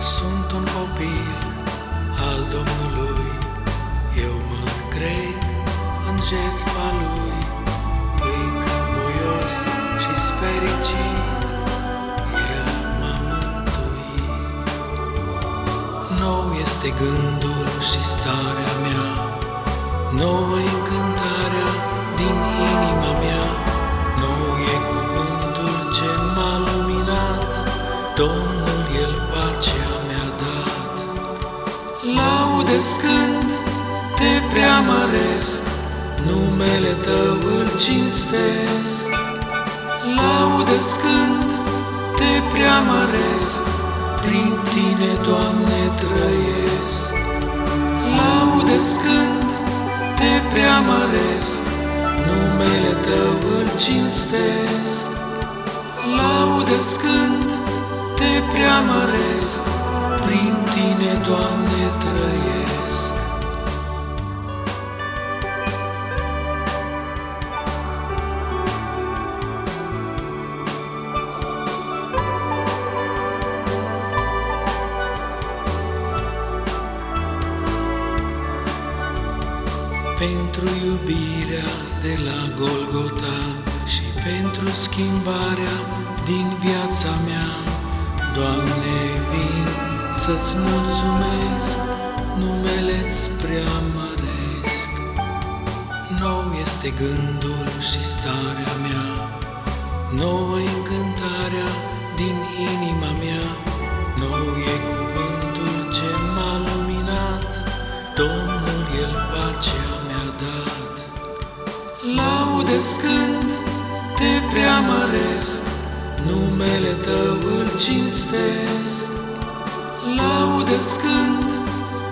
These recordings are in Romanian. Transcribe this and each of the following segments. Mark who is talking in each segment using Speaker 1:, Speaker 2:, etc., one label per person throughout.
Speaker 1: Sunt un copil al Domnului, eu mă cred în jertfa Lui. Păi Îi cânt și fericit, El m-a mântuit. Nou este gândul și starea mea, nou încânt Laude scânt, te preamăresc, numele Tău îl cinstesc. Laude scânt, te preamăresc, prin Tine, Doamne, trăiesc. Laude scânt, te preamăresc, numele Tău îl cinstesc. Laude scânt, te preamăresc, prin Tine, Doamne, trăiesc. Pentru iubirea de la Golgota și pentru schimbarea din viața mea, Doamne, vin să-ți mulțumesc, numele-ți preamăresc. Nou este gândul și starea mea, nouă încântarea din inima mea, nou e cuvântul ce m-a luminat, Domnul El pacea mi-a dat. Laude scânt, te preamăresc, numele Tău îl cinstesc laude scânt,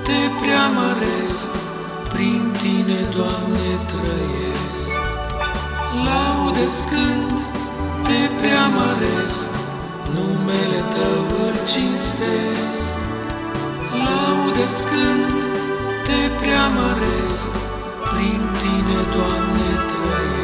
Speaker 1: te preamăresc, prin tine, Doamne, trăiesc. Laude scânt, te preamăresc, numele tău îl cinstesc. Laude scânt, te preamăresc, prin tine, Doamne, trăiesc.